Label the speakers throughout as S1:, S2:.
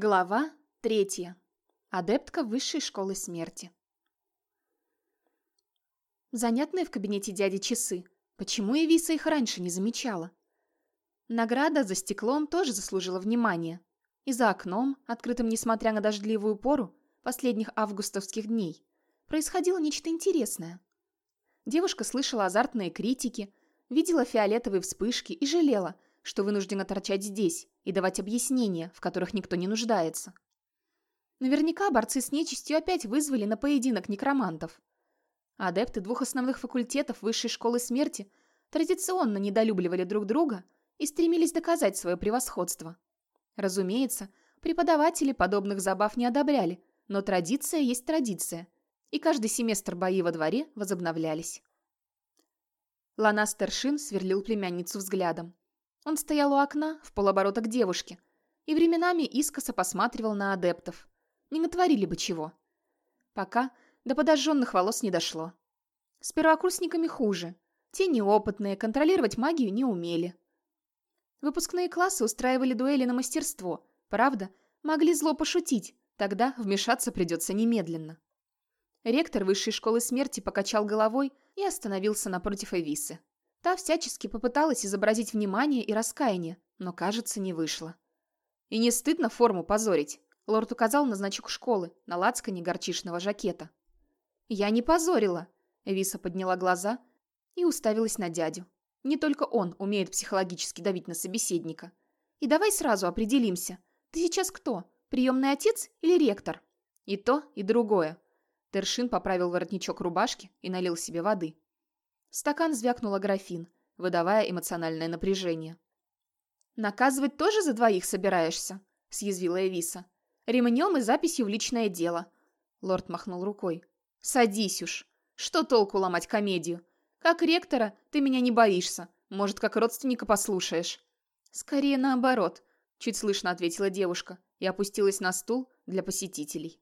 S1: Глава третья. Адептка высшей школы смерти. Занятные в кабинете дяди часы. Почему Эвиса их раньше не замечала? Награда за стеклом тоже заслужила внимания. И за окном, открытым несмотря на дождливую пору последних августовских дней, происходило нечто интересное. Девушка слышала азартные критики, видела фиолетовые вспышки и жалела – что вынуждена торчать здесь и давать объяснения, в которых никто не нуждается. Наверняка борцы с нечистью опять вызвали на поединок некромантов. Адепты двух основных факультетов Высшей школы смерти традиционно недолюбливали друг друга и стремились доказать свое превосходство. Разумеется, преподаватели подобных забав не одобряли, но традиция есть традиция, и каждый семестр бои во дворе возобновлялись. Лана Старшин сверлил племянницу взглядом. Он стоял у окна, в полоборота к девушке, и временами искоса посматривал на адептов. Не натворили бы чего. Пока до подожженных волос не дошло. С первокурсниками хуже. Те неопытные, контролировать магию не умели. Выпускные классы устраивали дуэли на мастерство. Правда, могли зло пошутить, тогда вмешаться придется немедленно. Ректор высшей школы смерти покачал головой и остановился напротив Эвисы. Та всячески попыталась изобразить внимание и раскаяние, но, кажется, не вышло. «И не стыдно форму позорить?» Лорд указал на значок школы, на лацкане горчишного жакета. «Я не позорила!» Эвиса подняла глаза и уставилась на дядю. Не только он умеет психологически давить на собеседника. И давай сразу определимся. Ты сейчас кто? Приемный отец или ректор? И то, и другое. Тершин поправил воротничок рубашки и налил себе воды. Стакан звякнула графин, выдавая эмоциональное напряжение. «Наказывать тоже за двоих собираешься?» – съязвила Эвиса. «Ремнем и записью в личное дело». Лорд махнул рукой. «Садись уж. Что толку ломать комедию? Как ректора ты меня не боишься. Может, как родственника послушаешь?» «Скорее наоборот», – чуть слышно ответила девушка и опустилась на стул для посетителей.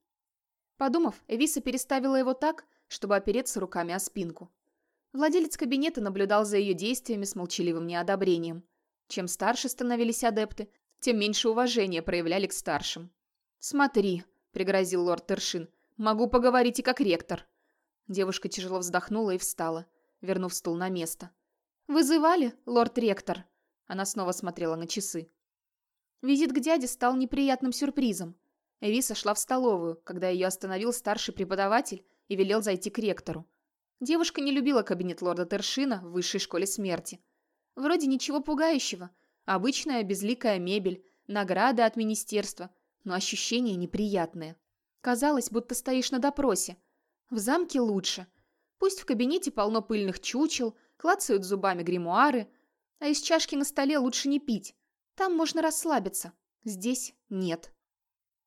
S1: Подумав, Эвиса переставила его так, чтобы опереться руками о спинку. Владелец кабинета наблюдал за ее действиями с молчаливым неодобрением. Чем старше становились адепты, тем меньше уважения проявляли к старшим. «Смотри», — пригрозил лорд Тершин, — «могу поговорить и как ректор». Девушка тяжело вздохнула и встала, вернув стул на место. «Вызывали, лорд-ректор?» Она снова смотрела на часы. Визит к дяде стал неприятным сюрпризом. Эвиса шла в столовую, когда ее остановил старший преподаватель и велел зайти к ректору. Девушка не любила кабинет лорда Тершина в высшей школе смерти. Вроде ничего пугающего. Обычная безликая мебель, награды от министерства, но ощущения неприятные. Казалось, будто стоишь на допросе. В замке лучше. Пусть в кабинете полно пыльных чучел, клацают зубами гримуары, а из чашки на столе лучше не пить. Там можно расслабиться. Здесь нет.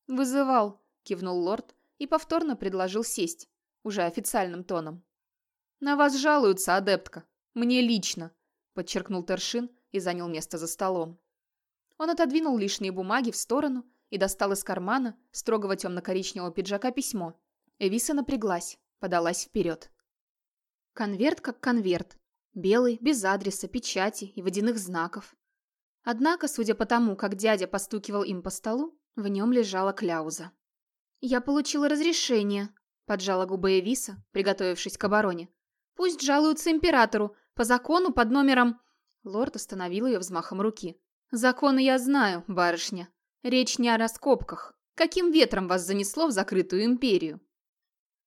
S1: «Вызывал», — кивнул лорд и повторно предложил сесть, уже официальным тоном. «На вас жалуются, адептка. Мне лично», – подчеркнул Тершин и занял место за столом. Он отодвинул лишние бумаги в сторону и достал из кармана строгого темно-коричневого пиджака письмо. Эвиса напряглась, подалась вперед. Конверт как конверт. Белый, без адреса, печати и водяных знаков. Однако, судя по тому, как дядя постукивал им по столу, в нем лежала кляуза. «Я получила разрешение», – поджала губы Эвиса, приготовившись к обороне. Пусть жалуются императору, по закону под номером...» Лорд остановил ее взмахом руки. «Законы я знаю, барышня. Речь не о раскопках. Каким ветром вас занесло в закрытую империю?»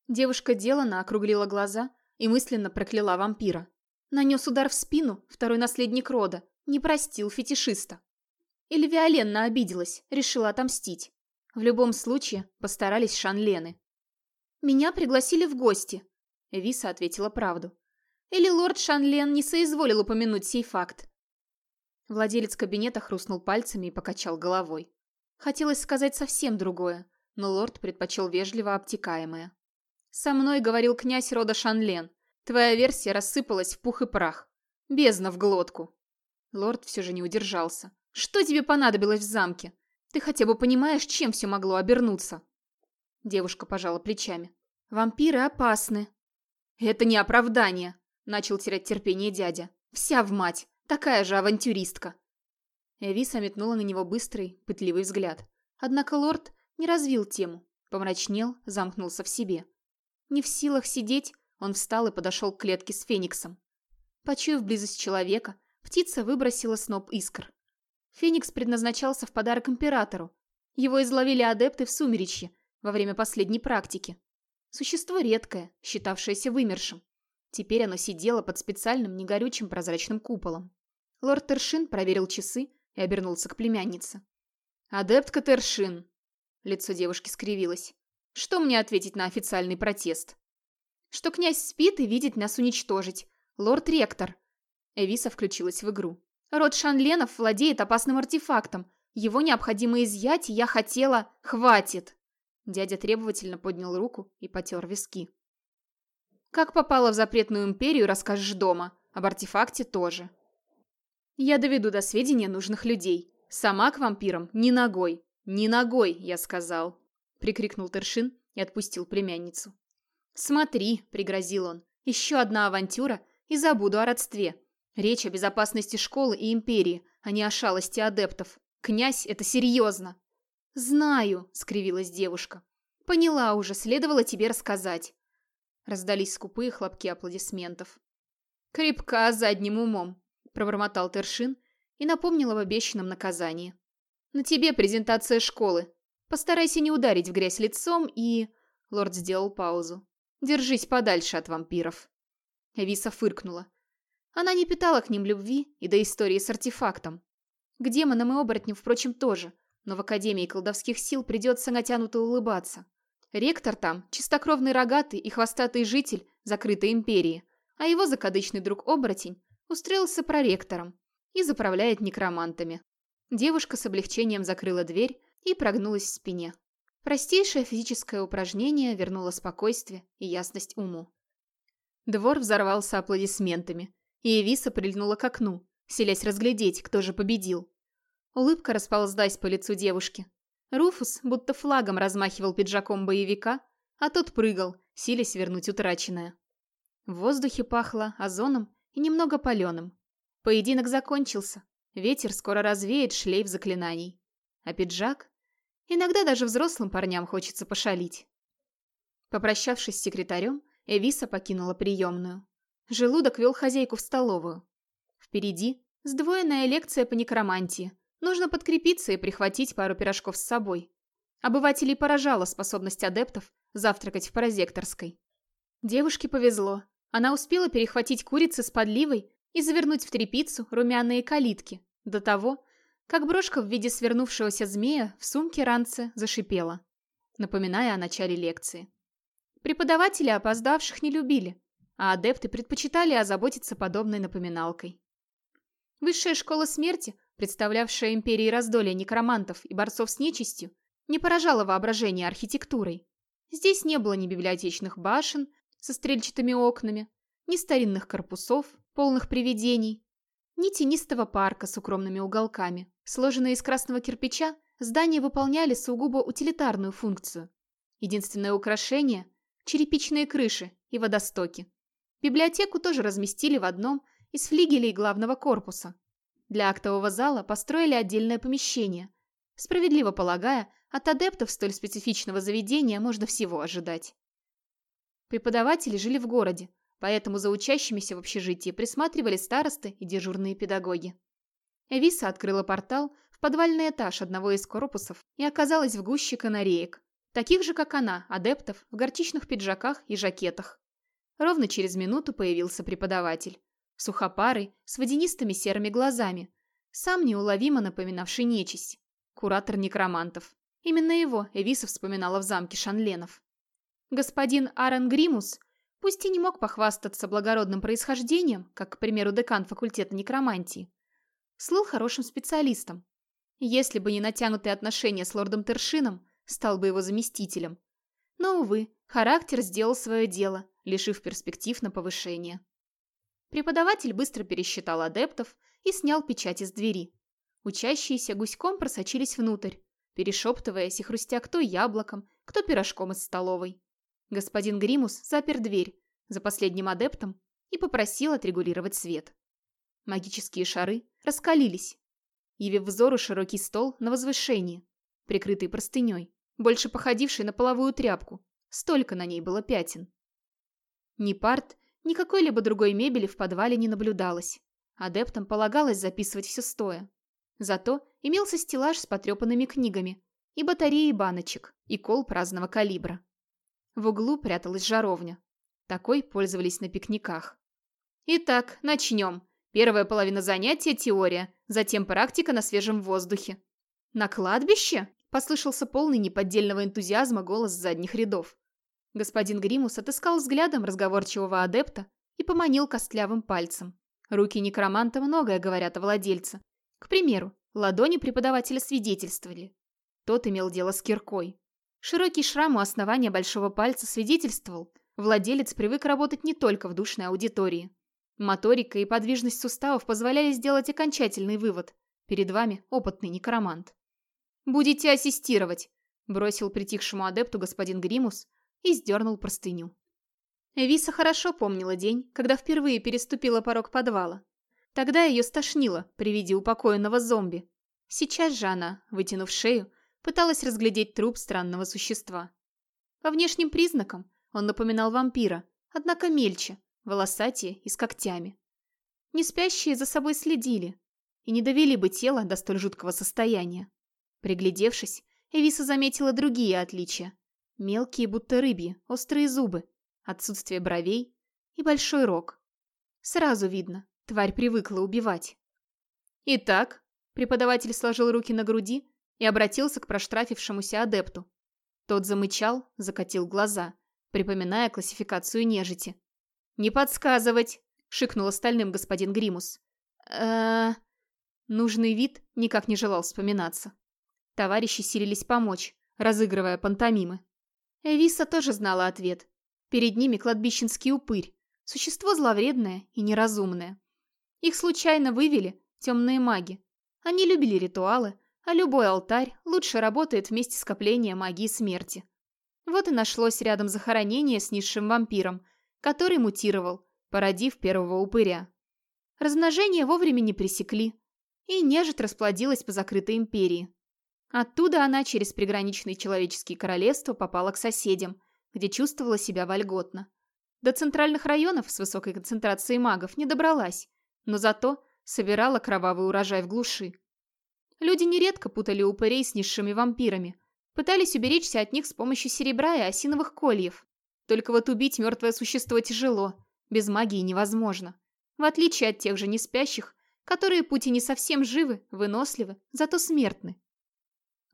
S1: Девушка делано округлила глаза и мысленно прокляла вампира. Нанес удар в спину второй наследник рода, не простил фетишиста. Или Виоленна обиделась, решила отомстить. В любом случае, постарались шанлены. «Меня пригласили в гости», Виса ответила правду. Или лорд Шанлен не соизволил упомянуть сей факт. Владелец кабинета хрустнул пальцами и покачал головой. Хотелось сказать совсем другое, но лорд предпочел вежливо обтекаемое. «Со мной говорил князь рода Шанлен. Твоя версия рассыпалась в пух и прах. Бездна в глотку». Лорд все же не удержался. «Что тебе понадобилось в замке? Ты хотя бы понимаешь, чем все могло обернуться?» Девушка пожала плечами. «Вампиры опасны», «Это не оправдание», — начал терять терпение дядя. «Вся в мать, такая же авантюристка». Эвиса метнула на него быстрый, пытливый взгляд. Однако лорд не развил тему, помрачнел, замкнулся в себе. Не в силах сидеть, он встал и подошел к клетке с фениксом. Почуяв близость человека, птица выбросила сноп искр. Феникс предназначался в подарок императору. Его изловили адепты в сумеречье во время последней практики. Существо редкое, считавшееся вымершим. Теперь оно сидело под специальным негорючим прозрачным куполом. Лорд Тершин проверил часы и обернулся к племяннице. «Адептка Тершин!» Лицо девушки скривилось. «Что мне ответить на официальный протест?» «Что князь спит и видит нас уничтожить. Лорд-ректор!» Эвиса включилась в игру. «Род Шанленов владеет опасным артефактом. Его необходимо изъять, и я хотела... Хватит!» Дядя требовательно поднял руку и потер виски. «Как попала в запретную империю, расскажешь дома. Об артефакте тоже. Я доведу до сведения нужных людей. Сама к вампирам ни ногой. Ни ногой, я сказал!» Прикрикнул Тершин и отпустил племянницу. «Смотри», — пригрозил он, — «еще одна авантюра, и забуду о родстве. Речь о безопасности школы и империи, а не о шалости адептов. Князь — это серьезно!» «Знаю», — скривилась девушка. «Поняла уже, следовало тебе рассказать». Раздались скупые хлопки аплодисментов. «Крепка задним умом», — пробормотал Тершин и напомнил об обещанном наказании. «На тебе презентация школы. Постарайся не ударить в грязь лицом и...» Лорд сделал паузу. «Держись подальше от вампиров». Эвиса фыркнула. Она не питала к ним любви и до истории с артефактом. К демонам и оборотням, впрочем, тоже но в Академии колдовских сил придется натянуто улыбаться. Ректор там – чистокровный рогатый и хвостатый житель закрытой империи, а его закадычный друг-оборотень устроился проректором и заправляет некромантами. Девушка с облегчением закрыла дверь и прогнулась в спине. Простейшее физическое упражнение вернуло спокойствие и ясность уму. Двор взорвался аплодисментами, и Эвиса прильнула к окну, селясь разглядеть, кто же победил. Улыбка расползлась по лицу девушки. Руфус будто флагом размахивал пиджаком боевика, а тот прыгал, силясь вернуть утраченное. В воздухе пахло озоном и немного паленым. Поединок закончился. Ветер скоро развеет шлейф заклинаний. А пиджак? Иногда даже взрослым парням хочется пошалить. Попрощавшись с секретарем, Эвиса покинула приемную. Желудок вел хозяйку в столовую. Впереди сдвоенная лекция по некромантии – Нужно подкрепиться и прихватить пару пирожков с собой. Обывателей поражала способность адептов завтракать в прозекторской. Девушке повезло. Она успела перехватить курицы с подливой и завернуть в тряпицу румяные калитки до того, как брошка в виде свернувшегося змея в сумке ранце зашипела, напоминая о начале лекции. Преподаватели опоздавших не любили, а адепты предпочитали озаботиться подобной напоминалкой. Высшая школа смерти представлявшая империи раздолья некромантов и борцов с нечистью, не поражала воображение архитектурой. Здесь не было ни библиотечных башен со стрельчатыми окнами, ни старинных корпусов, полных привидений, ни тенистого парка с укромными уголками. Сложенные из красного кирпича, здания выполняли сугубо утилитарную функцию. Единственное украшение – черепичные крыши и водостоки. Библиотеку тоже разместили в одном из флигелей главного корпуса. Для актового зала построили отдельное помещение. Справедливо полагая, от адептов столь специфичного заведения можно всего ожидать. Преподаватели жили в городе, поэтому за учащимися в общежитии присматривали старосты и дежурные педагоги. Эвиса открыла портал в подвальный этаж одного из корпусов и оказалась в гуще канареек, таких же, как она, адептов, в горчичных пиджаках и жакетах. Ровно через минуту появился преподаватель сухопарый, с водянистыми серыми глазами, сам неуловимо напоминавший нечисть, куратор некромантов. Именно его Эвиса вспоминала в замке Шанленов. Господин Аарон Гримус, пусть и не мог похвастаться благородным происхождением, как, к примеру, декан факультета некромантии, слыл хорошим специалистом. Если бы не натянутые отношения с лордом Тершином, стал бы его заместителем. Но, увы, характер сделал свое дело, лишив перспектив на повышение. Преподаватель быстро пересчитал адептов и снял печать из двери. Учащиеся гуськом просочились внутрь, перешептываясь и хрустя кто яблоком, кто пирожком из столовой. Господин Гримус запер дверь за последним адептом и попросил отрегулировать свет. Магические шары раскалились, явив взору широкий стол на возвышении. прикрытой простыней, больше походившей на половую тряпку. Столько на ней было пятен. Ни парт, ни какой-либо другой мебели в подвале не наблюдалось. Адептам полагалось записывать все стоя. Зато имелся стеллаж с потрепанными книгами и батареи баночек, и кол разного калибра. В углу пряталась жаровня. Такой пользовались на пикниках. Итак, начнем. Первая половина занятия – теория, затем практика на свежем воздухе. «На кладбище?» – послышался полный неподдельного энтузиазма голос задних рядов. Господин Гримус отыскал взглядом разговорчивого адепта и поманил костлявым пальцем. Руки некроманта многое говорят о владельце. К примеру, ладони преподавателя свидетельствовали. Тот имел дело с киркой. Широкий шрам у основания большого пальца свидетельствовал, владелец привык работать не только в душной аудитории. Моторика и подвижность суставов позволяли сделать окончательный вывод. Перед вами опытный некромант. «Будете ассистировать», – бросил притихшему адепту господин Гримус и сдернул простыню. Виса хорошо помнила день, когда впервые переступила порог подвала. Тогда ее стошнило при виде упокоенного зомби. Сейчас же она, вытянув шею, пыталась разглядеть труп странного существа. По внешним признакам он напоминал вампира, однако мельче, волосатее и с когтями. Не спящие за собой следили и не довели бы тело до столь жуткого состояния. Приглядевшись, Эвиса заметила другие отличия. Мелкие, будто рыбьи, острые зубы, отсутствие бровей и большой рог. Сразу видно, тварь привыкла убивать. «Итак», — преподаватель сложил руки на груди и обратился к проштрафившемуся адепту. Тот замычал, закатил глаза, припоминая классификацию нежити. «Не подсказывать!» — шикнул остальным господин Гримус. э Нужный вид никак не желал вспоминаться. Товарищи силились помочь, разыгрывая пантомимы. Эвиса тоже знала ответ. Перед ними кладбищенский упырь, существо зловредное и неразумное. Их случайно вывели темные маги. Они любили ритуалы, а любой алтарь лучше работает вместе скопления магии смерти. Вот и нашлось рядом захоронение с низшим вампиром, который мутировал, породив первого упыря. Размножение вовремя не пресекли, и нежить расплодилась по закрытой империи. Оттуда она через приграничные человеческие королевства попала к соседям, где чувствовала себя вольготно. До центральных районов с высокой концентрацией магов не добралась, но зато собирала кровавый урожай в глуши. Люди нередко путали упырей с низшими вампирами, пытались уберечься от них с помощью серебра и осиновых кольев. Только вот убить мертвое существо тяжело, без магии невозможно. В отличие от тех же неспящих, которые пути не совсем живы, выносливы, зато смертны.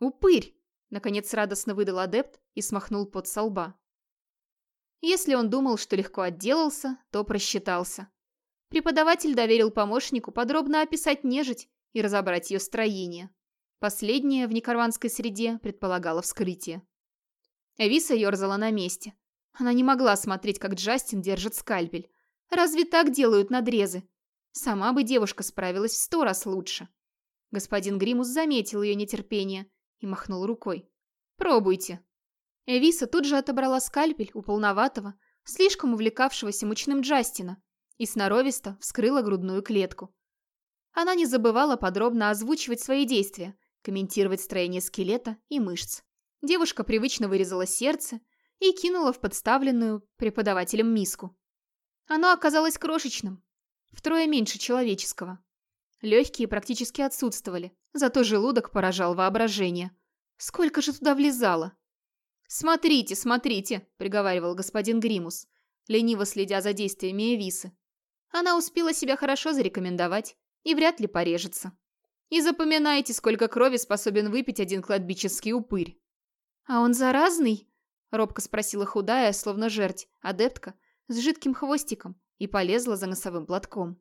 S1: «Упырь!» — наконец радостно выдал адепт и смахнул пот со лба. Если он думал, что легко отделался, то просчитался. Преподаватель доверил помощнику подробно описать нежить и разобрать ее строение. Последнее в некорванской среде предполагало вскрытие. Эвиса ерзала на месте. Она не могла смотреть, как Джастин держит скальпель. Разве так делают надрезы? Сама бы девушка справилась в сто раз лучше. Господин Гримус заметил ее нетерпение и махнул рукой. «Пробуйте». Эвиса тут же отобрала скальпель у полноватого, слишком увлекавшегося мучным Джастина и сноровисто вскрыла грудную клетку. Она не забывала подробно озвучивать свои действия, комментировать строение скелета и мышц. Девушка привычно вырезала сердце и кинула в подставленную преподавателем миску. Оно оказалось крошечным, втрое меньше человеческого. Легкие практически отсутствовали, зато желудок поражал воображение. Сколько же туда влезало? «Смотрите, смотрите», — приговаривал господин Гримус, лениво следя за действиями Эвисы. Она успела себя хорошо зарекомендовать и вряд ли порежется. И запоминайте, сколько крови способен выпить один кладбищенский упырь. «А он заразный?» — робко спросила худая, словно жерть, адептка, с жидким хвостиком и полезла за носовым платком.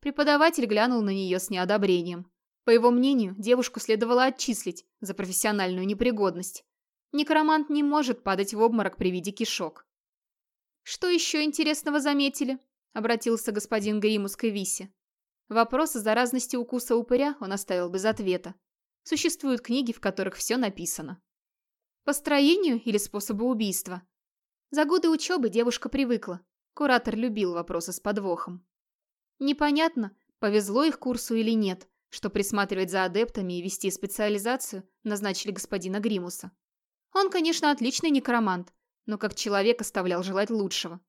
S1: Преподаватель глянул на нее с неодобрением. По его мнению, девушку следовало отчислить за профессиональную непригодность. Некромант не может падать в обморок при виде кишок. «Что еще интересного заметили?» — обратился господин Гримус к Эвисе. Вопрос о заразности укуса упыря он оставил без ответа. Существуют книги, в которых все написано. По строению или способу убийства? За годы учебы девушка привыкла. Куратор любил вопросы с подвохом. Непонятно, повезло их курсу или нет, что присматривать за адептами и вести специализацию назначили господина Гримуса. Он, конечно, отличный некромант, но как человек оставлял желать лучшего.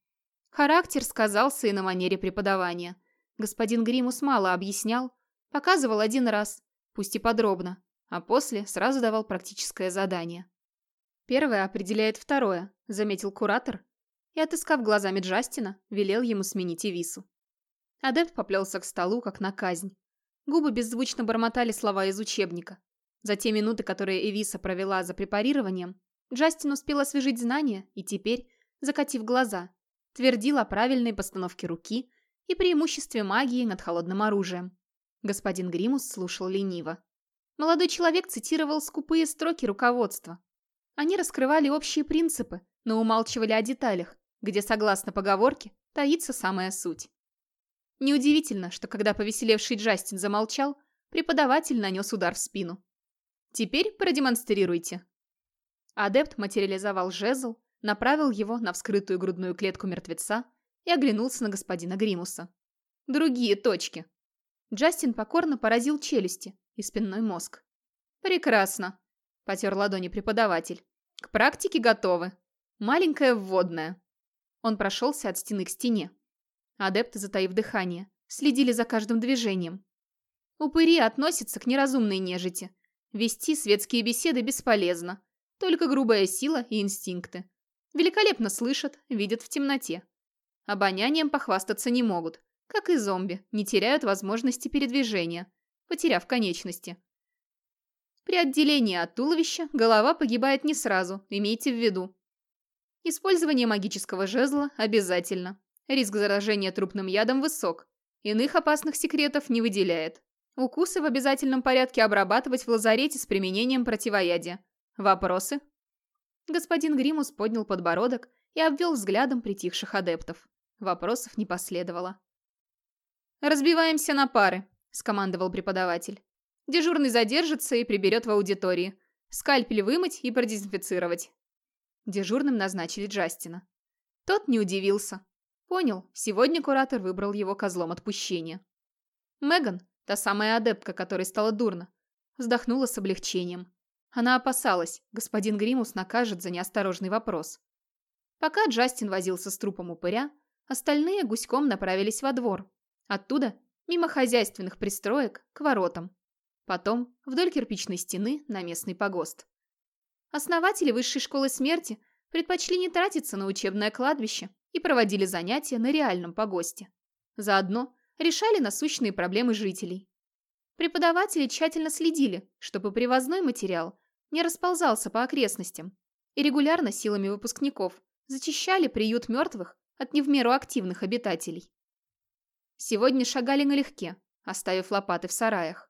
S1: Характер сказался и на манере преподавания. Господин Гримус мало объяснял, показывал один раз, пусть и подробно, а после сразу давал практическое задание. Первое определяет второе, заметил куратор и, отыскав глазами Джастина, велел ему сменить Эвису. Адепт поплелся к столу, как на казнь. Губы беззвучно бормотали слова из учебника. За те минуты, которые Эвиса провела за препарированием, Джастин успел освежить знания и теперь, закатив глаза, твердил о правильной постановке руки и преимуществе магии над холодным оружием. Господин Гримус слушал лениво. Молодой человек цитировал скупые строки руководства. Они раскрывали общие принципы, но умалчивали о деталях, где, согласно поговорке, таится самая суть. Неудивительно, что когда повеселевший Джастин замолчал, преподаватель нанес удар в спину. «Теперь продемонстрируйте». Адепт материализовал жезл, направил его на вскрытую грудную клетку мертвеца и оглянулся на господина Гримуса. «Другие точки». Джастин покорно поразил челюсти и спинной мозг. «Прекрасно», — потер ладони преподаватель. «К практике готовы. Маленькая вводная». Он прошелся от стены к стене. Адепты, затаив дыхание, следили за каждым движением. Упыри относятся к неразумной нежити. Вести светские беседы бесполезно. Только грубая сила и инстинкты. Великолепно слышат, видят в темноте. Обонянием похвастаться не могут. Как и зомби, не теряют возможности передвижения, потеряв конечности. При отделении от туловища голова погибает не сразу, имейте в виду. Использование магического жезла обязательно. Риск заражения трупным ядом высок. Иных опасных секретов не выделяет. Укусы в обязательном порядке обрабатывать в лазарете с применением противоядия. Вопросы? Господин Гримус поднял подбородок и обвел взглядом притихших адептов. Вопросов не последовало. «Разбиваемся на пары», — скомандовал преподаватель. «Дежурный задержится и приберет в аудитории. Скальпель вымыть и продезинфицировать». Дежурным назначили Джастина. Тот не удивился. Понял, сегодня куратор выбрал его козлом отпущения. Меган, та самая адептка, которой стало дурно, вздохнула с облегчением. Она опасалась, господин Гримус накажет за неосторожный вопрос. Пока Джастин возился с трупом упыря, остальные гуськом направились во двор. Оттуда, мимо хозяйственных пристроек, к воротам. Потом вдоль кирпичной стены на местный погост. Основатели высшей школы смерти предпочли не тратиться на учебное кладбище и проводили занятия на реальном погосте. Заодно решали насущные проблемы жителей. Преподаватели тщательно следили, чтобы привозной материал не расползался по окрестностям, и регулярно силами выпускников зачищали приют мертвых от не в меру активных обитателей. Сегодня шагали налегке, оставив лопаты в сараях.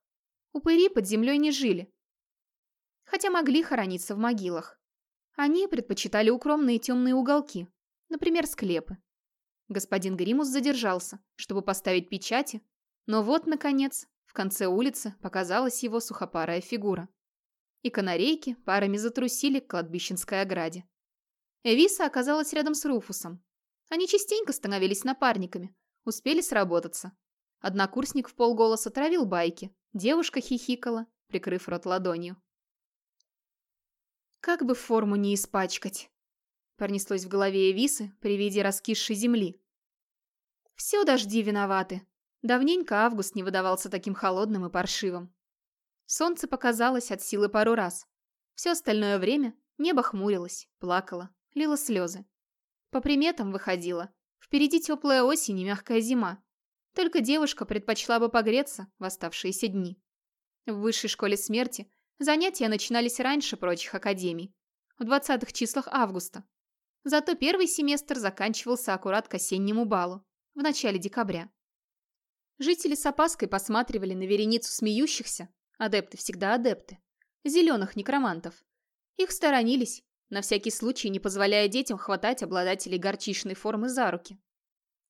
S1: Упыри под землей не жили, хотя могли хорониться в могилах. Они предпочитали укромные темные уголки, Например, склепы. Господин Гримус задержался, чтобы поставить печати, но вот, наконец, в конце улицы показалась его сухопарая фигура. И канарейки парами затрусили к кладбищенской ограде. Эвиса оказалась рядом с Руфусом. Они частенько становились напарниками, успели сработаться. Однокурсник в полголоса травил байки, девушка хихикала, прикрыв рот ладонью. Как бы форму не испачкать. Пронеслось в голове Эвисы при виде раскисшей земли. Все дожди виноваты. Давненько август не выдавался таким холодным и паршивым. Солнце показалось от силы пару раз. Все остальное время небо хмурилось, плакало, лило слезы. По приметам выходило. Впереди теплая осень и мягкая зима. Только девушка предпочла бы погреться в оставшиеся дни. В высшей школе смерти занятия начинались раньше прочих академий. В 20-х числах августа, Зато первый семестр заканчивался аккурат к осеннему балу, в начале декабря. Жители с опаской посматривали на вереницу смеющихся, адепты всегда адепты, зеленых некромантов. Их сторонились, на всякий случай не позволяя детям хватать обладателей горчичной формы за руки.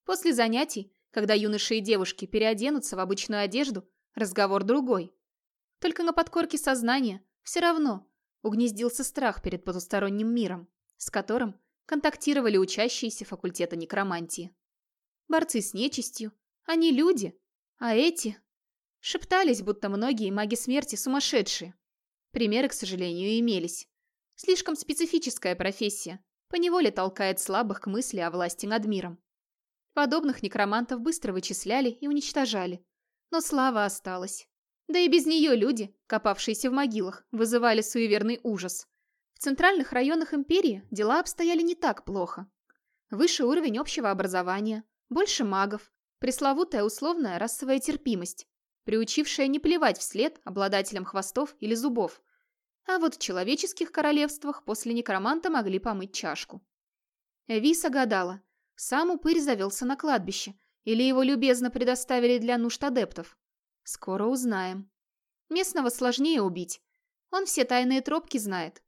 S1: После занятий, когда юноши и девушки переоденутся в обычную одежду, разговор другой. Только на подкорке сознания все равно угнездился страх перед потусторонним миром, с которым контактировали учащиеся факультета некромантии. Борцы с нечистью, они люди, а эти... Шептались, будто многие маги смерти сумасшедшие. Примеры, к сожалению, имелись. Слишком специфическая профессия, поневоле толкает слабых к мысли о власти над миром. Подобных некромантов быстро вычисляли и уничтожали. Но слава осталась. Да и без нее люди, копавшиеся в могилах, вызывали суеверный ужас. В центральных районах империи дела обстояли не так плохо. Выше уровень общего образования, больше магов, пресловутая условная расовая терпимость, приучившая не плевать вслед обладателям хвостов или зубов. А вот в человеческих королевствах после некроманта могли помыть чашку. Эвиса гадала, сам упырь завелся на кладбище, или его любезно предоставили для нужд адептов. Скоро узнаем. Местного сложнее убить. Он все тайные тропки знает.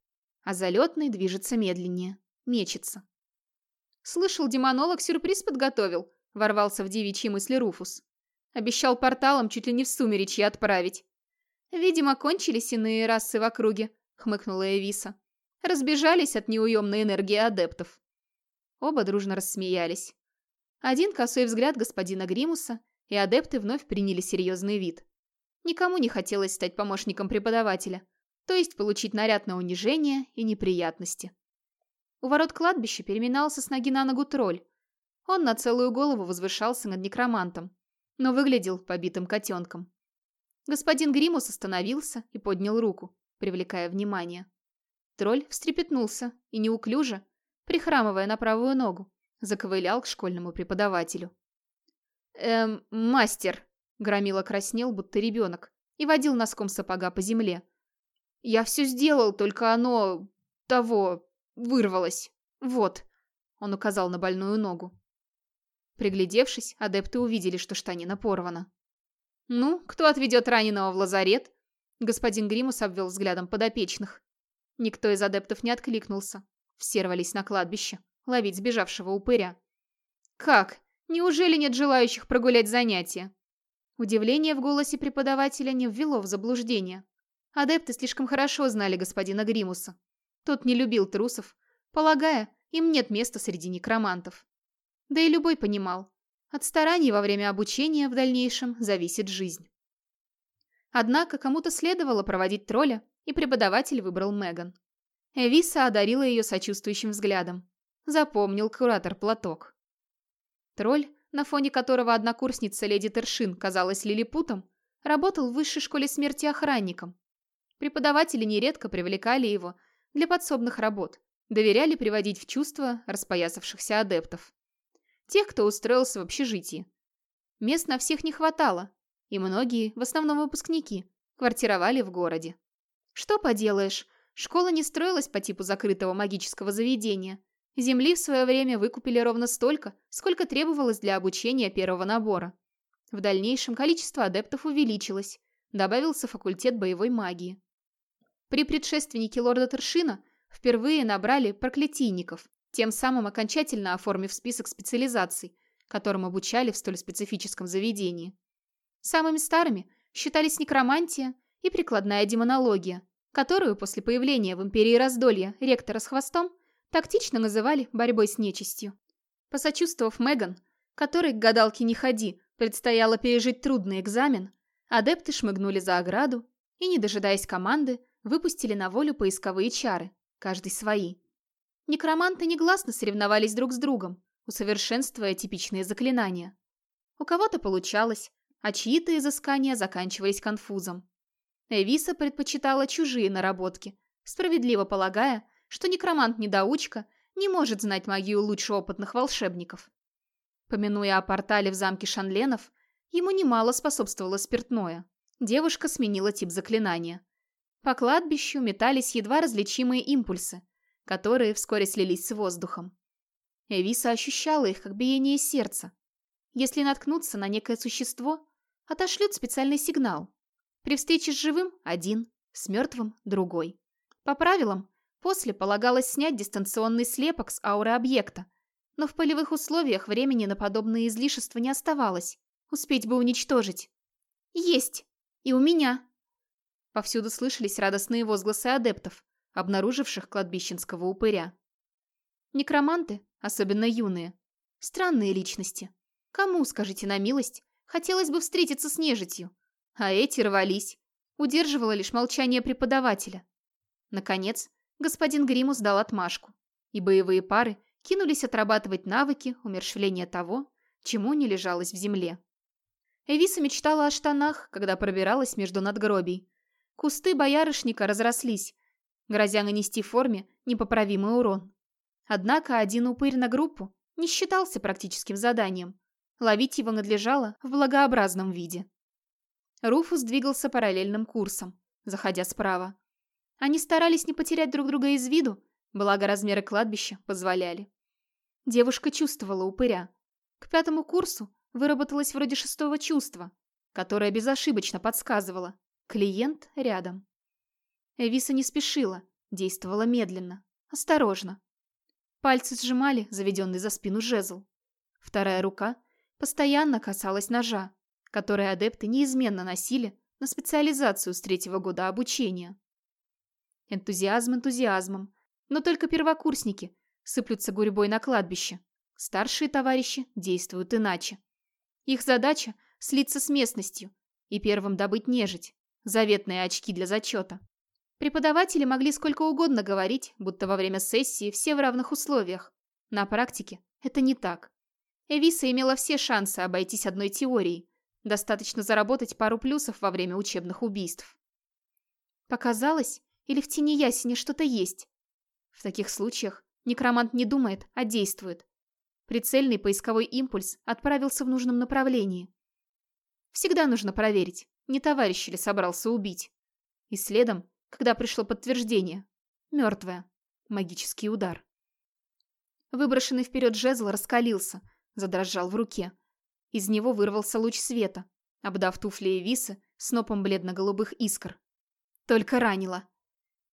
S1: А залетный движется медленнее, мечется. Слышал, демонолог сюрприз подготовил, ворвался в девичьи мысли Руфус. Обещал порталом чуть ли не в сумеречье отправить. Видимо, кончились иные расы в округе, хмыкнула Эвиса. Разбежались от неуемной энергии адептов. Оба дружно рассмеялись. Один косой взгляд господина Гримуса, и адепты вновь приняли серьезный вид. Никому не хотелось стать помощником преподавателя, то есть получить наряд на унижение и неприятности. У ворот кладбища переминался с ноги на ногу тролль. Он на целую голову возвышался над некромантом, но выглядел побитым котенком. Господин Гримус остановился и поднял руку, привлекая внимание. Тролль встрепетнулся и неуклюже, прихрамывая на правую ногу, заковылял к школьному преподавателю. «Эм, мастер!» — громила краснел, будто ребенок, и водил носком сапога по земле. «Я все сделал, только оно... того... вырвалось. Вот!» — он указал на больную ногу. Приглядевшись, адепты увидели, что штанина порвана. «Ну, кто отведет раненого в лазарет?» Господин Гримус обвел взглядом подопечных. Никто из адептов не откликнулся. Все рвались на кладбище, ловить сбежавшего упыря. «Как? Неужели нет желающих прогулять занятия?» Удивление в голосе преподавателя не ввело в заблуждение. Адепты слишком хорошо знали господина Гримуса. Тот не любил трусов, полагая, им нет места среди некромантов. Да и любой понимал, от стараний во время обучения в дальнейшем зависит жизнь. Однако кому-то следовало проводить тролля, и преподаватель выбрал Меган. Эвиса одарила ее сочувствующим взглядом. Запомнил куратор платок. Тролль, на фоне которого однокурсница леди Тершин казалась лилипутом, работал в высшей школе смерти охранником. Преподаватели нередко привлекали его для подсобных работ, доверяли приводить в чувство распоясавшихся адептов. Тех, кто устроился в общежитии. Мест на всех не хватало, и многие, в основном выпускники, квартировали в городе. Что поделаешь, Школа не строилась по типу закрытого магического заведения. Земли в свое время выкупили ровно столько, сколько требовалось для обучения первого набора. В дальнейшем количество адептов увеличилось, добавился факультет боевой магии. При предшественнике лорда Тершина впервые набрали проклятийников, тем самым окончательно оформив список специализаций, которым обучали в столь специфическом заведении. Самыми старыми считались некромантия и прикладная демонология, которую после появления в Империи Раздолья ректора с хвостом тактично называли борьбой с нечистью. Посочувствовав Меган, которой к гадалке не ходи, предстояло пережить трудный экзамен, адепты шмыгнули за ограду и, не дожидаясь команды, выпустили на волю поисковые чары, каждый свои. Некроманты негласно соревновались друг с другом, усовершенствуя типичные заклинания. У кого-то получалось, а чьи-то изыскания заканчивались конфузом. Эвиса предпочитала чужие наработки, справедливо полагая, что некромант-недоучка не может знать магию лучше опытных волшебников. Помянуя о портале в замке Шанленов, ему немало способствовало спиртное. Девушка сменила тип заклинания. По кладбищу метались едва различимые импульсы, которые вскоре слились с воздухом. Эвиса ощущала их как биение сердца. Если наткнуться на некое существо, отошлют специальный сигнал, при встрече с живым – один, с мертвым – другой. По правилам, после полагалось снять дистанционный слепок с ауры объекта, но в полевых условиях времени на подобные излишества не оставалось. Успеть бы уничтожить. Есть! И у меня! Повсюду слышались радостные возгласы адептов, обнаруживших кладбищенского упыря. Некроманты, особенно юные, странные личности. Кому, скажите на милость, хотелось бы встретиться с нежитью? А эти рвались. Удерживало лишь молчание преподавателя. Наконец, господин Гримус дал отмашку, и боевые пары кинулись отрабатывать навыки умерщвления того, чему не лежалось в земле. Эвиса мечтала о штанах, когда пробиралась между надгробий. Кусты боярышника разрослись, грозя нанести форме непоправимый урон. Однако один упырь на группу не считался практическим заданием. Ловить его надлежало в благообразном виде. Руфус двигался параллельным курсом, заходя справа. Они старались не потерять друг друга из виду, благо размеры кладбища позволяли. Девушка чувствовала упыря. К пятому курсу выработалось вроде шестого чувства, которое безошибочно подсказывало. Клиент рядом. Эвиса не спешила, действовала медленно, осторожно. Пальцы сжимали заведенный за спину жезл. Вторая рука постоянно касалась ножа, который адепты неизменно носили на специализацию с третьего года обучения. Энтузиазм энтузиазмом, но только первокурсники сыплются гурьбой на кладбище. Старшие товарищи действуют иначе. Их задача – слиться с местностью и первым добыть нежить, заветные очки для зачета. Преподаватели могли сколько угодно говорить, будто во время сессии все в равных условиях. На практике это не так. Эвиса имела все шансы обойтись одной теорией. Достаточно заработать пару плюсов во время учебных убийств. Показалось, или в тени ясени что-то есть. В таких случаях некромант не думает, а действует. Прицельный поисковой импульс отправился в нужном направлении. Всегда нужно проверить, не товарищ ли собрался убить. И следом когда пришло подтверждение. Мертвая. Магический удар. Выброшенный вперед жезл раскалился, задрожал в руке. Из него вырвался луч света, обдав туфли Эвисы снопом бледно-голубых искр. Только ранила.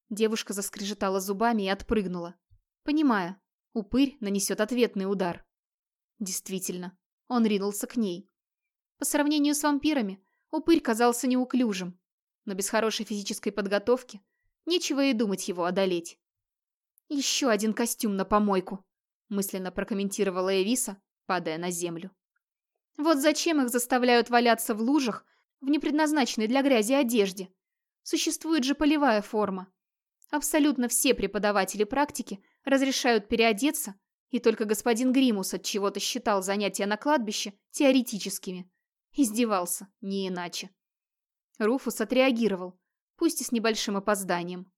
S1: Девушка заскрежетала зубами и отпрыгнула, понимая, упырь нанесет ответный удар. Действительно, он ринулся к ней. По сравнению с вампирами, упырь казался неуклюжим, но без хорошей физической подготовки нечего и думать его одолеть. «Еще один костюм на помойку», — мысленно прокомментировала Эвиса, падая на землю. «Вот зачем их заставляют валяться в лужах в непредназначенной для грязи одежде? Существует же полевая форма. Абсолютно все преподаватели практики разрешают переодеться, и только господин Гримус от чего-то считал занятия на кладбище теоретическими. Издевался, не иначе. Руфус отреагировал, пусть и с небольшим опозданием.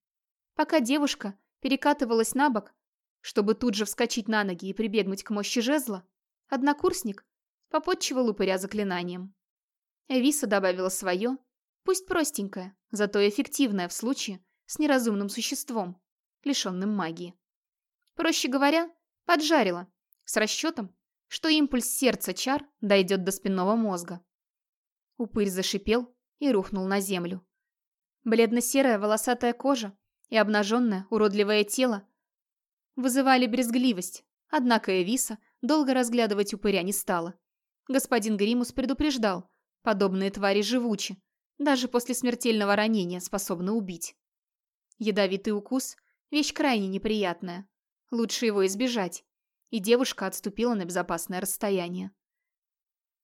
S1: Пока девушка перекатывалась на бок, чтобы тут же вскочить на ноги и прибегнуть к мощи жезла, однокурсник попотчевал упыря заклинанием. Эвиса добавила свое, пусть простенькое, зато эффективное в случае с неразумным существом, лишенным магии. Проще говоря, поджарила, с расчетом, что импульс сердца чар дойдет до спинного мозга. Упырь зашипел, и рухнул на землю. Бледно-серая волосатая кожа и обнаженное уродливое тело вызывали брезгливость, однако Эвиса долго разглядывать упыря не стала. Господин Гримус предупреждал, подобные твари живучи, даже после смертельного ранения способны убить. Ядовитый укус – вещь крайне неприятная. Лучше его избежать. И девушка отступила на безопасное расстояние.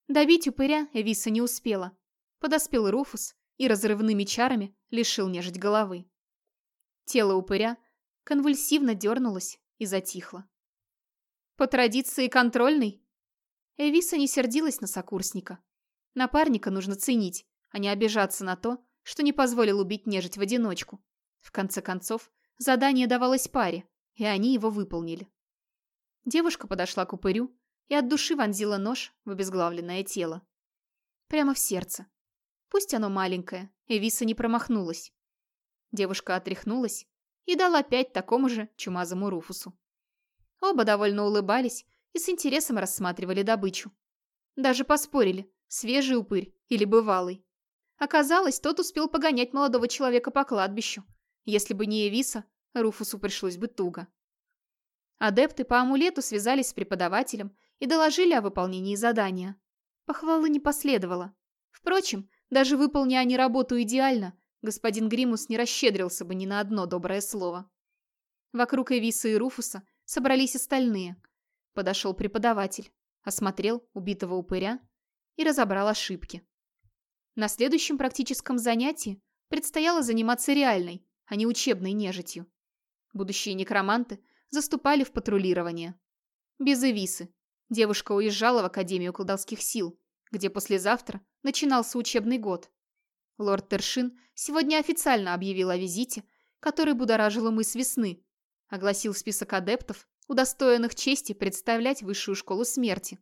S1: Добить упыря Эвиса не успела. Подоспел Руфус и разрывными чарами лишил нежить головы. Тело упыря конвульсивно дернулось и затихло. По традиции контрольный? Эвиса не сердилась на сокурсника. Напарника нужно ценить, а не обижаться на то, что не позволил убить нежить в одиночку. В конце концов, задание давалось паре, и они его выполнили. Девушка подошла к упырю и от души вонзила нож в обезглавленное тело. Прямо в сердце. Пусть оно маленькое, Эвиса не промахнулась. Девушка отряхнулась и дала пять такому же чумазому Руфусу. Оба довольно улыбались и с интересом рассматривали добычу. Даже поспорили, свежий упырь или бывалый. Оказалось, тот успел погонять молодого человека по кладбищу. Если бы не Эвиса, Руфусу пришлось бы туго. Адепты по амулету связались с преподавателем и доложили о выполнении задания. Похвалы не последовало. Впрочем, даже выполняя они работу идеально, господин Гримус не расщедрился бы ни на одно доброе слово. Вокруг Эвиса и Руфуса собрались остальные. Подошел преподаватель, осмотрел убитого упыря и разобрал ошибки. На следующем практическом занятии предстояло заниматься реальной, а не учебной нежитью. Будущие некроманты заступали в патрулирование. Без Эвисы. Девушка уезжала в Академию колдовских сил, где послезавтра начинался учебный год. Лорд Тершин сегодня официально объявил о визите, который будоражил умы с весны, огласил список адептов, удостоенных чести представлять высшую школу смерти.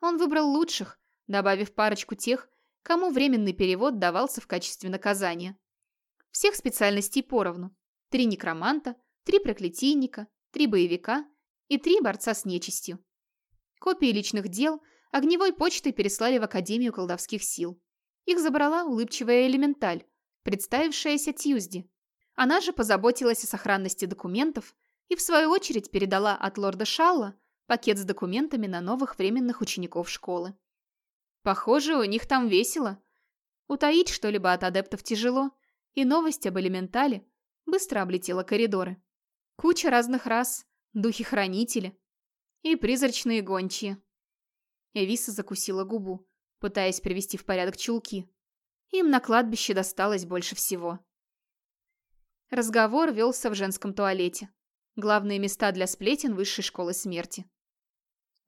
S1: Он выбрал лучших, добавив парочку тех, кому временный перевод давался в качестве наказания. Всех специальностей поровну. Три некроманта, три проклятийника, три боевика и три борца с нечистью. Копии личных дел огневой почтой переслали в Академию колдовских сил. Их забрала улыбчивая элементаль, представившаяся Тьюзди. Она же позаботилась о сохранности документов и, в свою очередь, передала от лорда Шалла пакет с документами на новых временных учеников школы. Похоже, у них там весело. Утаить что-либо от адептов тяжело, и новость об элементале быстро облетела коридоры. Куча разных рас, духи-хранители и призрачные гончие. Эвиса закусила губу пытаясь привести в порядок чулки. Им на кладбище досталось больше всего. Разговор велся в женском туалете. Главные места для сплетен высшей школы смерти.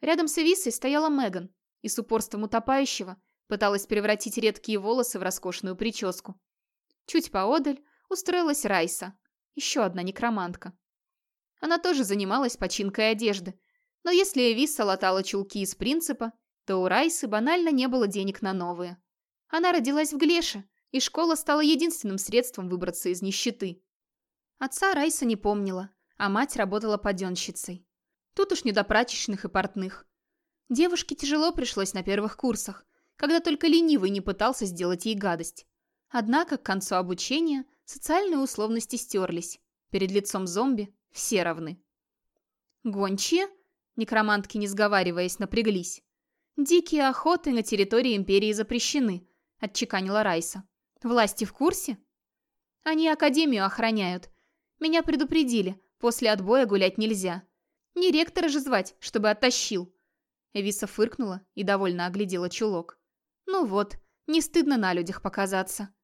S1: Рядом с Эвисой стояла Меган и с упорством утопающего пыталась превратить редкие волосы в роскошную прическу. Чуть поодаль устроилась Райса, еще одна некромантка. Она тоже занималась починкой одежды, но если Эвиса латала чулки из принципа, то у Райсы банально не было денег на новые. Она родилась в Глеше, и школа стала единственным средством выбраться из нищеты. Отца Райса не помнила, а мать работала паденщицей. Тут уж не до прачечных и портных. Девушке тяжело пришлось на первых курсах, когда только ленивый не пытался сделать ей гадость. Однако к концу обучения социальные условности стерлись. Перед лицом зомби все равны. Гончие, некромантки не сговариваясь, напряглись. «Дикие охоты на территории Империи запрещены», – отчеканила Райса. «Власти в курсе?» «Они Академию охраняют. Меня предупредили, после отбоя гулять нельзя. Не ректора же звать, чтобы оттащил». Эвиса фыркнула и довольно оглядела чулок. «Ну вот, не стыдно на людях показаться.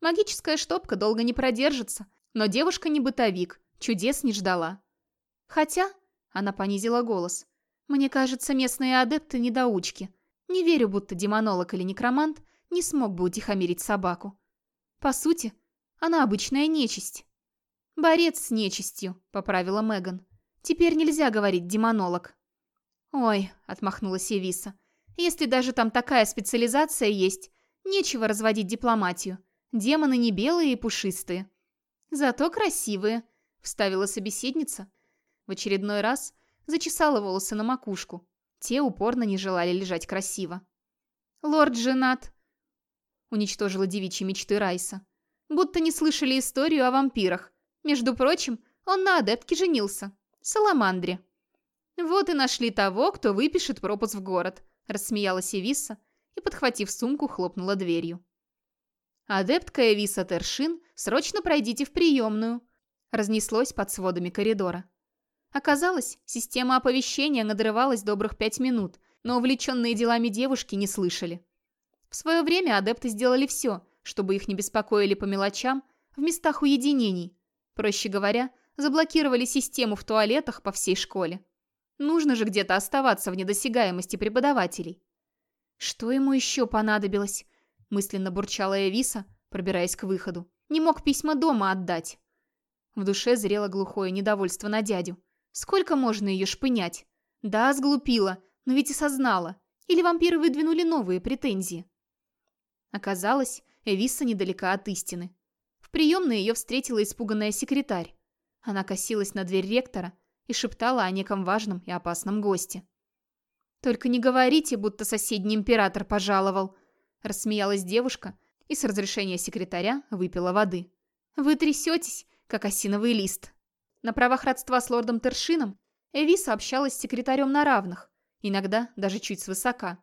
S1: Магическая штопка долго не продержится, но девушка не бытовик, чудес не ждала. Хотя...» – она понизила голос. Мне кажется, местные адепты недоучки. Не верю, будто демонолог или некромант не смог бы утихомирить собаку. По сути, она обычная нечисть. «Борец с нечистью», — поправила Меган. «Теперь нельзя говорить демонолог». «Ой», — отмахнулась Эвиса, — «если даже там такая специализация есть, нечего разводить дипломатию. Демоны не белые и пушистые». «Зато красивые», — вставила собеседница. В очередной раз зачесала волосы на макушку. Те упорно не желали лежать красиво. «Лорд женат», — уничтожила девичьи мечты Райса. «Будто не слышали историю о вампирах. Между прочим, он на адептке женился. Саламандре». «Вот и нашли того, кто выпишет пропуск в город», — рассмеялась Эвиса и, подхватив сумку, хлопнула дверью. «Адептка Эвиса Тершин, срочно пройдите в приемную», — разнеслось под сводами коридора. Оказалось, система оповещения надрывалась добрых пять минут, но увлеченные делами девушки не слышали. В свое время адепты сделали все, чтобы их не беспокоили по мелочам в местах уединений. Проще говоря, заблокировали систему в туалетах по всей школе. Нужно же где-то оставаться в недосягаемости преподавателей. Что ему еще понадобилось? Мысленно бурчала Эвиса, пробираясь к выходу. Не мог письма дома отдать. В душе зрело глухое недовольство на дядю. Сколько можно ее шпынять? Да, сглупила, но ведь и сознала. Или вампиры выдвинули новые претензии? Оказалось, Эвиса недалека от истины. В приемной ее встретила испуганная секретарь. Она косилась на дверь ректора и шептала о неком важном и опасном госте. «Только не говорите, будто соседний император пожаловал», рассмеялась девушка и с разрешения секретаря выпила воды. «Вы трясетесь, как осиновый лист». На правах родства с лордом Тершином Эвиса общалась с секретарем на равных, иногда даже чуть свысока.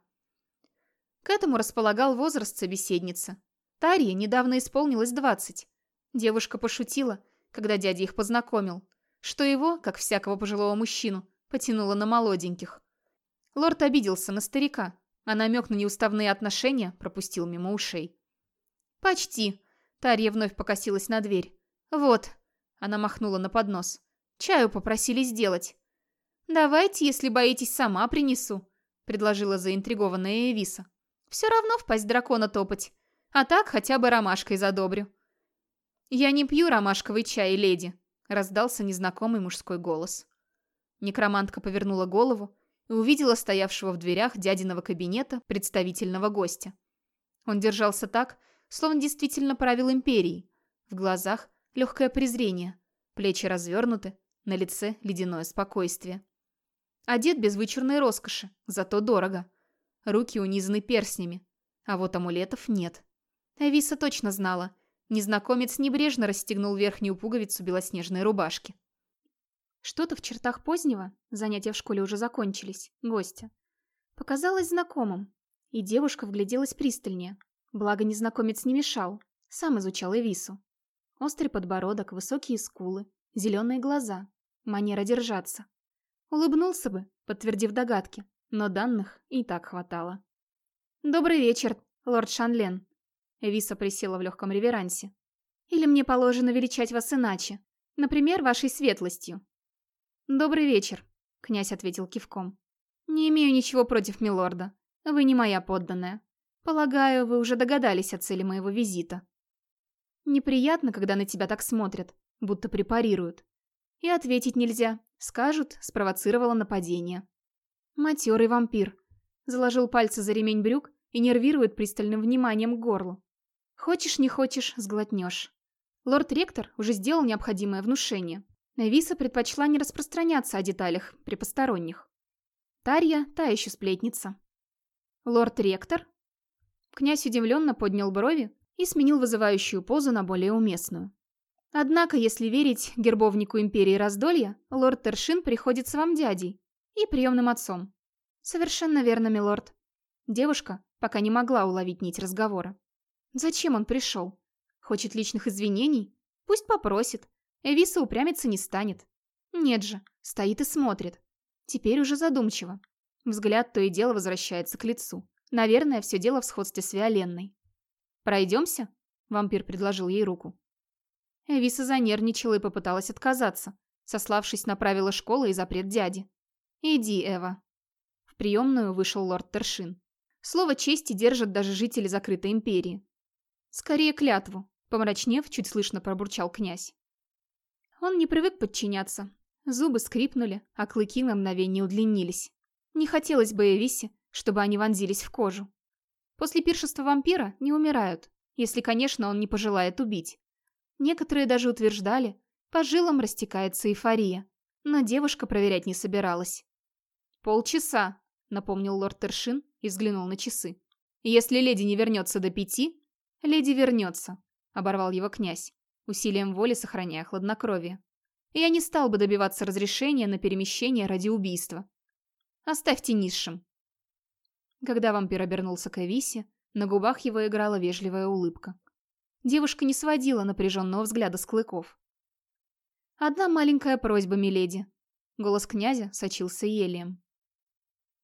S1: К этому располагал возраст собеседницы. Тарье недавно исполнилось двадцать. Девушка пошутила, когда дядя их познакомил, что его, как всякого пожилого мужчину, потянуло на молоденьких. Лорд обиделся на старика, а намек на неуставные отношения пропустил мимо ушей. «Почти», — Тарья вновь покосилась на дверь. «Вот», — она махнула на поднос. «Чаю попросили сделать». «Давайте, если боитесь, сама принесу», — предложила заинтригованная Эвиса. «Все равно в пасть дракона топать. А так хотя бы ромашкой задобрю». «Я не пью ромашковый чай, леди», — раздался незнакомый мужской голос. Некромантка повернула голову и увидела стоявшего в дверях дядиного кабинета представительного гостя. Он держался так, словно действительно правил империей. В глазах легкое презрение, плечи развернуты, на лице ледяное спокойствие. Одет без вычурной роскоши, зато дорого. Руки унизаны перстнями, а вот амулетов нет. Эвиса точно знала, Незнакомец небрежно расстегнул верхнюю пуговицу белоснежной рубашки. Что-то в чертах позднего, занятия в школе уже закончились, гостя, показалось знакомым, и девушка вгляделась пристальнее. Благо незнакомец не мешал, сам изучал Эвису. Острый подбородок, высокие скулы, зеленые глаза, манера держаться. Улыбнулся бы, подтвердив догадки, но данных и так хватало. «Добрый вечер, лорд Шанлен», Эвиса присела в легком реверансе. «Или мне положено величать вас иначе? Например, вашей светлостью?» «Добрый вечер», — князь ответил кивком. «Не имею ничего против милорда. Вы не моя подданная. Полагаю, вы уже догадались о цели моего визита». Неприятно, когда на тебя так смотрят, будто препарируют. И ответить нельзя. Скажут, спровоцировала нападение. Матерый вампир. Заложил пальцы за ремень брюк и нервирует пристальным вниманием к горлу. Хочешь, не хочешь, сглотнешь. Лорд-ректор уже сделал необходимое внушение. Нависа предпочла не распространяться о деталях при посторонних. Тарья – та еще сплетница. Лорд-ректор? Князь удивленно поднял брови и сменил вызывающую позу на более уместную. Однако, если верить гербовнику империи Раздолья, лорд Тершин приходится вам дядей и приемным отцом. Совершенно верно, милорд. Девушка пока не могла уловить нить разговора. Зачем он пришел? Хочет личных извинений? Пусть попросит. Эвиса упрямиться не станет. Нет же, стоит и смотрит. Теперь уже задумчиво. Взгляд то и дело возвращается к лицу. Наверное, все дело в сходстве с Виоленной. «Пройдемся?» – вампир предложил ей руку. Эвиса занервничала и попыталась отказаться, сославшись на правила школы и запрет дяди. «Иди, Эва». В приемную вышел лорд Тершин. Слово чести держат даже жители закрытой империи. «Скорее клятву», — помрачнев, чуть слышно пробурчал князь. Он не привык подчиняться. Зубы скрипнули, а клыки на мгновение удлинились. Не хотелось бы Эвисе, чтобы они вонзились в кожу. После пиршества вампира не умирают, если, конечно, он не пожелает убить. Некоторые даже утверждали, по жилам растекается эйфория, но девушка проверять не собиралась. «Полчаса», — напомнил лорд Тершин и взглянул на часы. «Если леди не вернется до пяти, «Леди вернется», — оборвал его князь, усилием воли сохраняя хладнокровие. «Я не стал бы добиваться разрешения на перемещение ради убийства. Оставьте низшим». Когда вампир обернулся к Эвисе, на губах его играла вежливая улыбка. Девушка не сводила напряженного взгляда с клыков. «Одна маленькая просьба, миледи». Голос князя сочился елием.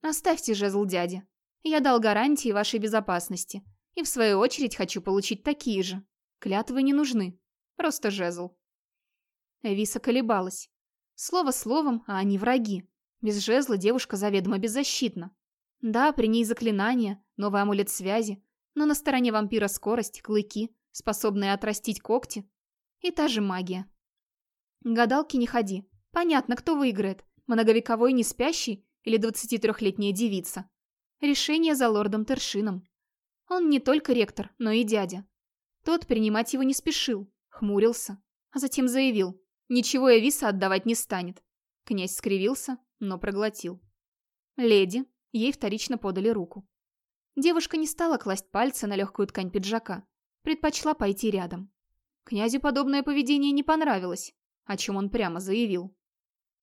S1: «Оставьте жезл дяди. Я дал гарантии вашей безопасности, и в свою очередь хочу получить такие же. Клятвы не нужны. Просто жезл. Эвиса колебалась. Слово словом, а они враги. Без жезла девушка заведомо беззащитна. Да, при ней заклинание, новый амулет связи, но на стороне вампира скорость, клыки, способные отрастить когти. И та же магия. Гадалки не ходи. Понятно, кто выиграет. Многовековой неспящий или 23-летняя девица. Решение за лордом Тершином. Он не только ректор, но и дядя. Тот принимать его не спешил, хмурился, а затем заявил, ничего Эвиса отдавать не станет. Князь скривился, но проглотил. Леди, ей вторично подали руку. Девушка не стала класть пальцы на легкую ткань пиджака, предпочла пойти рядом. Князю подобное поведение не понравилось, о чем он прямо заявил.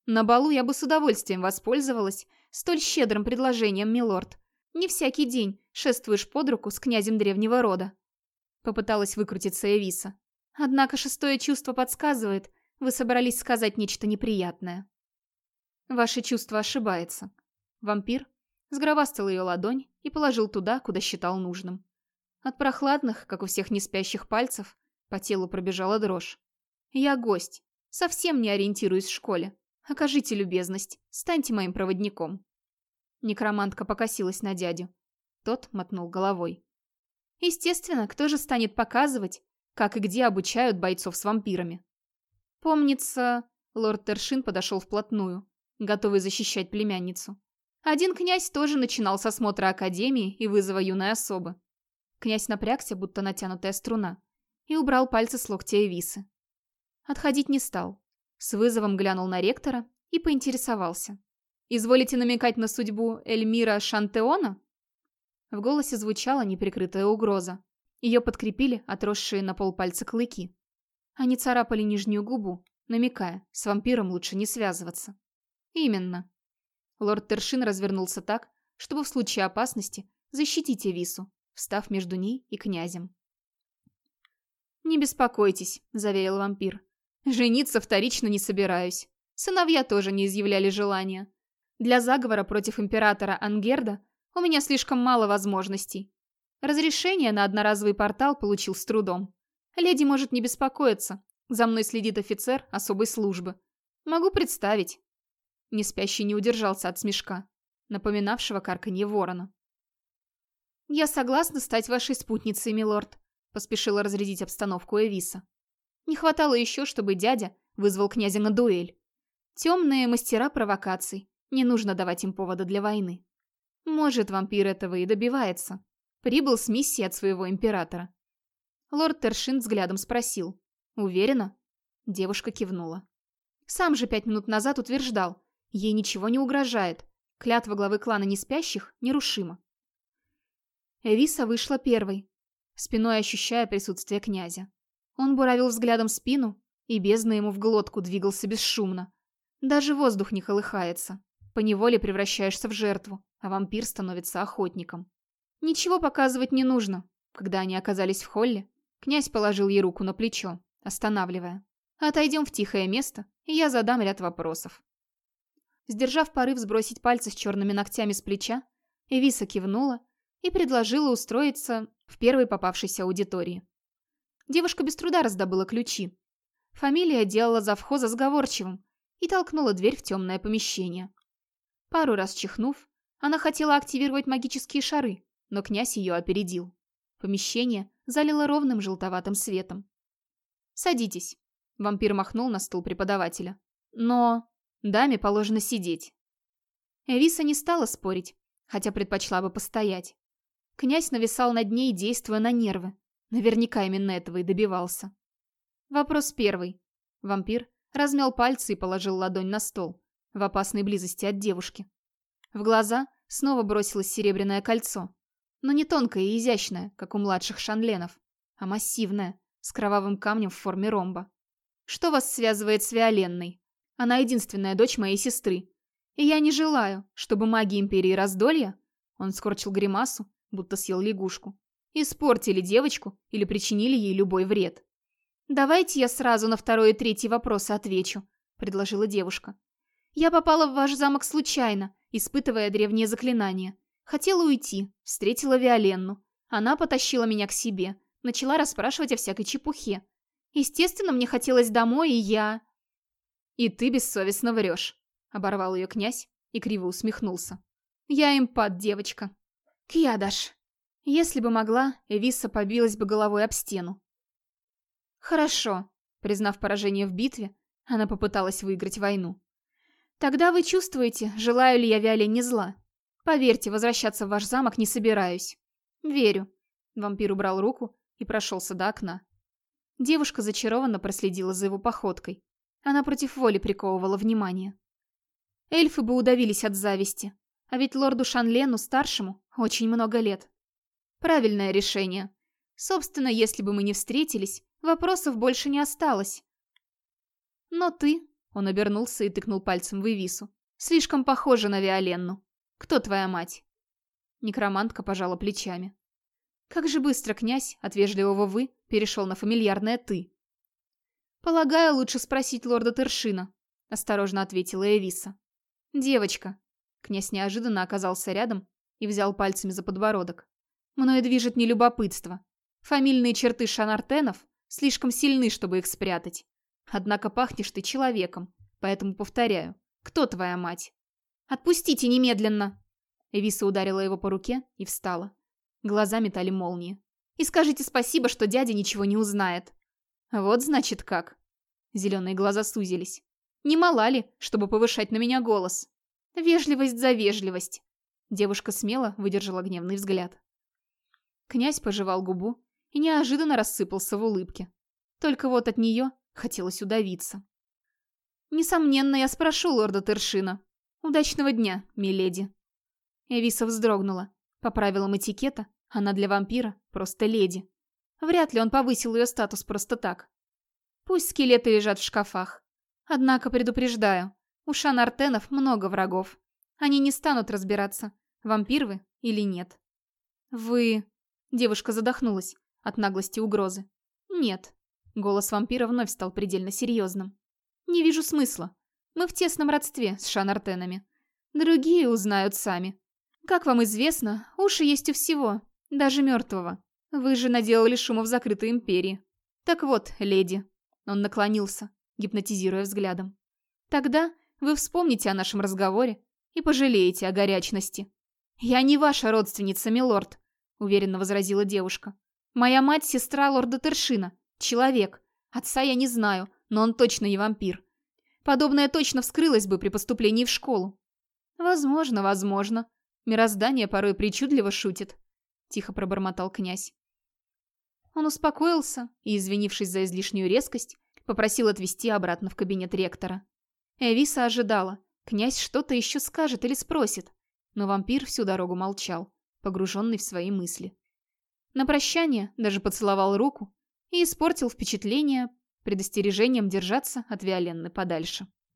S1: «На балу я бы с удовольствием воспользовалась столь щедрым предложением, милорд, не всякий день шествуешь под руку с князем древнего рода. Попыталась выкрутиться Эвиса. Однако шестое чувство подсказывает, вы собрались сказать нечто неприятное. Ваше чувство ошибается. Вампир Сгробастал ее ладонь и положил туда, куда считал нужным. От прохладных, как у всех неспящих пальцев, по телу пробежала дрожь. Я гость, совсем не ориентируюсь в школе. Окажите любезность, станьте моим проводником. Некромантка покосилась на дядю. Тот мотнул головой. Естественно, кто же станет показывать, как и где обучают бойцов с вампирами? Помнится, лорд Тершин подошел вплотную, готовый защищать племянницу. Один князь тоже начинал с осмотра академии и вызова юной особы. Князь напрягся, будто натянутая струна, и убрал пальцы с локтя Эвисы. Отходить не стал. С вызовом глянул на ректора и поинтересовался. «Изволите намекать на судьбу Эльмира Шантеона?» В голосе звучала неприкрытая угроза. Ее подкрепили отросшие на полпальца клыки. Они царапали нижнюю губу, намекая, с вампиром лучше не связываться. «Именно». Лорд Тершин развернулся так, чтобы в случае опасности защитить Эвису, встав между ней и князем. «Не беспокойтесь», — заверил вампир. «Жениться вторично не собираюсь. Сыновья тоже не изъявляли желания. Для заговора против императора Ангерда у меня слишком мало возможностей. Разрешение на одноразовый портал получил с трудом. Леди может не беспокоиться. За мной следит офицер особой службы. Могу представить, Неспящий не удержался от смешка, напоминавшего карканье ворона. «Я согласна стать вашей спутницей, милорд», — поспешила разрядить обстановку Эвиса. Не хватало еще, чтобы дядя вызвал князя на дуэль. Темные мастера провокаций, не нужно давать им повода для войны. Может, вампир этого и добивается. Прибыл с миссией от своего императора. Лорд Тершин взглядом спросил. «Уверена?» Девушка кивнула. Сам же пять минут назад утверждал, Ей ничего не угрожает. Клятва главы клана неспящих нерушима. Эвиса вышла первой, спиной ощущая присутствие князя. Он буравил взглядом спину, и бездна ему в глотку двигался бесшумно. Даже воздух не колыхается. Поневоле превращаешься в жертву, а вампир становится охотником. Ничего показывать не нужно. Когда они оказались в холле, князь положил ей руку на плечо, останавливая. «Отойдем в тихое место, и я задам ряд вопросов». Сдержав порыв сбросить пальцы с черными ногтями с плеча, Эвиса кивнула и предложила устроиться в первой попавшейся аудитории. Девушка без труда раздобыла ключи. Фамилия делала завхоза сговорчивым и толкнула дверь в темное помещение. Пару раз чихнув, она хотела активировать магические шары, но князь ее опередил. Помещение залило ровным желтоватым светом. «Садитесь», — вампир махнул на стул преподавателя. «Но...» Даме положено сидеть. Эвиса не стала спорить, хотя предпочла бы постоять. Князь нависал над ней, действуя на нервы. Наверняка именно этого и добивался. Вопрос первый. Вампир размял пальцы и положил ладонь на стол, в опасной близости от девушки. В глаза снова бросилось серебряное кольцо, но не тонкое и изящное, как у младших шанленов, а массивное, с кровавым камнем в форме ромба. Что вас связывает с Виоленной? Она единственная дочь моей сестры. И я не желаю, чтобы маги Империи Раздолья, он скорчил гримасу, будто съел лягушку, испортили девочку или причинили ей любой вред. «Давайте я сразу на второй и третий вопросы отвечу», — предложила девушка. «Я попала в ваш замок случайно, испытывая древние заклинания. Хотела уйти, встретила Виоленну. Она потащила меня к себе, начала расспрашивать о всякой чепухе. Естественно, мне хотелось домой, и я... «И ты бессовестно врешь», — оборвал ее князь и криво усмехнулся. «Я импат, девочка». «Кьядаш». Если бы могла, Эвиса побилась бы головой об стену. «Хорошо», — признав поражение в битве, она попыталась выиграть войну. «Тогда вы чувствуете, желаю ли я Виолене зла. Поверьте, возвращаться в ваш замок не собираюсь». «Верю». Вампир убрал руку и прошелся до окна. Девушка зачарованно проследила за его походкой. Она против воли приковывала внимание. Эльфы бы удавились от зависти, а ведь лорду Шанлену, старшему, очень много лет. Правильное решение. Собственно, если бы мы не встретились, вопросов больше не осталось. Но ты, он обернулся и тыкнул пальцем в Ивису, слишком похожа на Виоленну. Кто твоя мать? Некромантка пожала плечами. Как же быстро князь от вежливого «вы» перешел на фамильярное «ты». «Полагаю, лучше спросить лорда Тершина», — осторожно ответила Эвиса. «Девочка». Князь неожиданно оказался рядом и взял пальцами за подбородок. Мною движет не любопытство. Фамильные черты Шанартенов слишком сильны, чтобы их спрятать. Однако пахнешь ты человеком, поэтому повторяю. Кто твоя мать? Отпустите немедленно!» Эвиса ударила его по руке и встала. Глаза метали молнии. «И скажите спасибо, что дядя ничего не узнает». «Вот значит как». Зеленые глаза сузились. «Не мала ли, чтобы повышать на меня голос?» «Вежливость за вежливость». Девушка смело выдержала гневный взгляд. Князь пожевал губу и неожиданно рассыпался в улыбке. Только вот от нее хотелось удавиться. «Несомненно, я спрошу лорда Тершина. Удачного дня, миледи». Эвиса вздрогнула. По правилам этикета, она для вампира просто леди. Вряд ли он повысил ее статус просто так. Пусть скелеты лежат в шкафах. Однако предупреждаю, у Шанартенов много врагов. Они не станут разбираться, вампир или нет. Вы... Девушка задохнулась от наглости угрозы. Нет. Голос вампира вновь стал предельно серьезным. Не вижу смысла. Мы в тесном родстве с Шанартенами. Другие узнают сами. Как вам известно, уши есть у всего, даже мертвого. Вы же наделали шума в закрытой империи. Так вот, леди. Он наклонился, гипнотизируя взглядом. Тогда вы вспомните о нашем разговоре и пожалеете о горячности. «Я не ваша родственница, милорд», — уверенно возразила девушка. «Моя мать — сестра лорда Тершина, человек. Отца я не знаю, но он точно не вампир. Подобное точно вскрылось бы при поступлении в школу». «Возможно, возможно. Мироздание порой причудливо шутит», — тихо пробормотал князь. Он успокоился и, извинившись за излишнюю резкость, попросил отвезти обратно в кабинет ректора. Эвиса ожидала. Князь что-то еще скажет или спросит. Но вампир всю дорогу молчал, погруженный в свои мысли. На прощание даже поцеловал руку и испортил впечатление предостережением держаться от Виоленны подальше.